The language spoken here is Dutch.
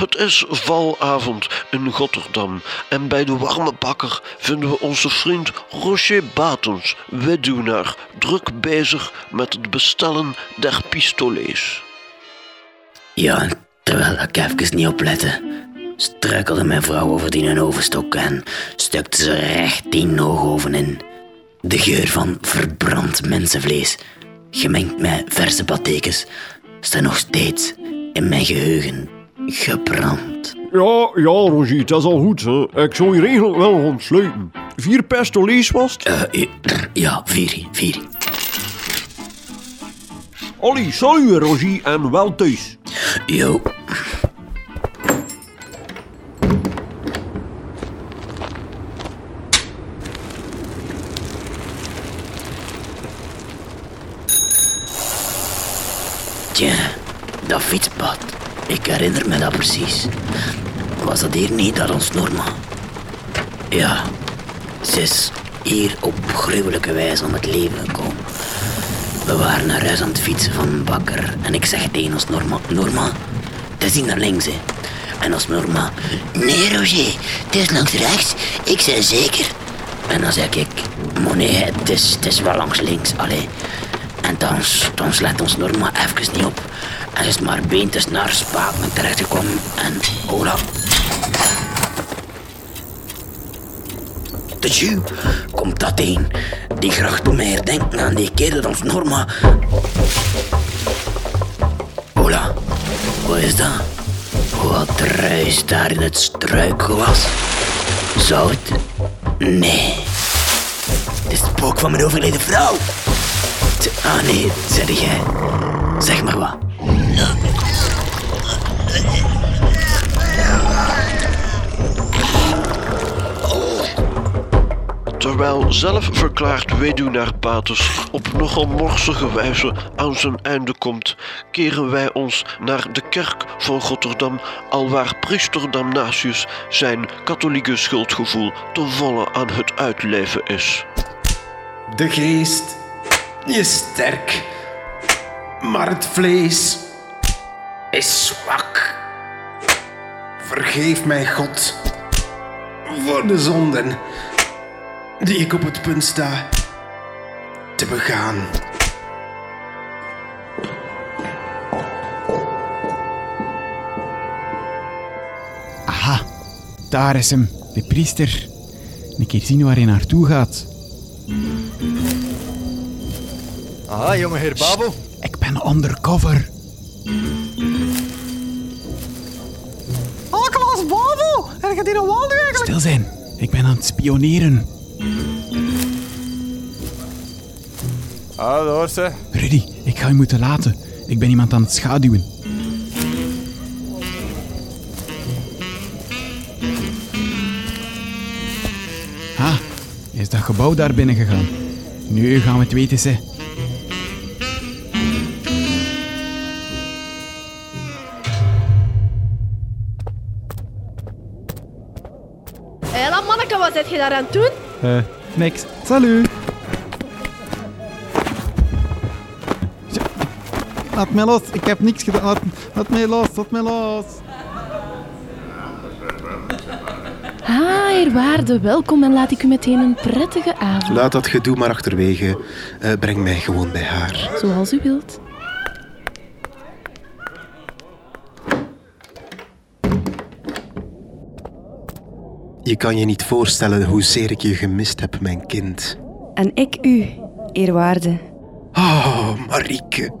Het is valavond in Rotterdam en bij de warme bakker vinden we onze vriend Roger Batens, weduwnaar, druk bezig met het bestellen der pistolets. Ja, terwijl ik even niet oplette, struikelde mijn vrouw over die een ovenstok en stukte ze recht die noogoven in. De geur van verbrand mensenvlees, gemengd met verse patekens, staat nog steeds in mijn geheugen gebrand. Ja, ja, Roger, het is al goed. Hè. Ik zou je regel wel gaan sluiten. Vier pistolets was het? Eh, ja, vier, vier. Ollie, salut Roger en wel thuis. Jo. Tja, dat fietspad. Ik herinner me dat precies. Was dat hier niet dat ons Norma? Ja, ze is hier op gruwelijke wijze om het leven gekomen. We waren naar huis aan het fietsen van een bakker en ik zeg tegen ons Norma, Norma, het is hier naar links hè. En als Norma, nee Roger, het is langs rechts, ik zei zeker. En dan zeg ik, maar het is, het is wel langs links, allee. En dan, dan slaat ons Norma even niet op. En is maar beentjes naar Spaken terechtgekomen en hola. De Jew komt dat een. Die graag doet mij herdenken aan die dat ons Norma... Hola, wat is dat? Wat ruist daar in het struikgewas? Zout? Nee. Het is het spook van mijn overleden vrouw. Ah nee, zeg jij. Zeg maar wat. Terwijl zelfverklaard weduwnaar Bates op nogal morsige wijze aan zijn einde komt, keren wij ons naar de kerk van Rotterdam, alwaar priester Damnatius zijn katholieke schuldgevoel te volle aan het uitleven is. De geest is sterk, maar het vlees is zwak. Vergeef mij, God, voor de zonden die ik op het punt sta te begaan. Aha, daar is hem, de priester. Een keer zien waar hij naartoe gaat. Ah, jongeheer Babel. Ik ben undercover. Gaat hier een wal nu eigenlijk? Stil zijn, ik ben aan het spioneren. Ah, daar ze. Rudy, ik ga je moeten laten. Ik ben iemand aan het schaduwen. Ha, is dat gebouw daar binnen gegaan? Nu gaan we het weten, ze. Hela manneke, wat zit je daar aan het doen? Eh, niks. Salut. Laat mij los, ik heb niks gedaan. Laat, laat mij los, laat mij los. Ah, eerwaarde, welkom en laat ik u meteen een prettige avond. Laat dat gedoe maar achterwege. Eh, breng mij gewoon bij haar. Zoals u wilt. Je kan je niet voorstellen hoezeer ik je gemist heb, mijn kind. En ik u, eerwaarde. Oh, Marieke.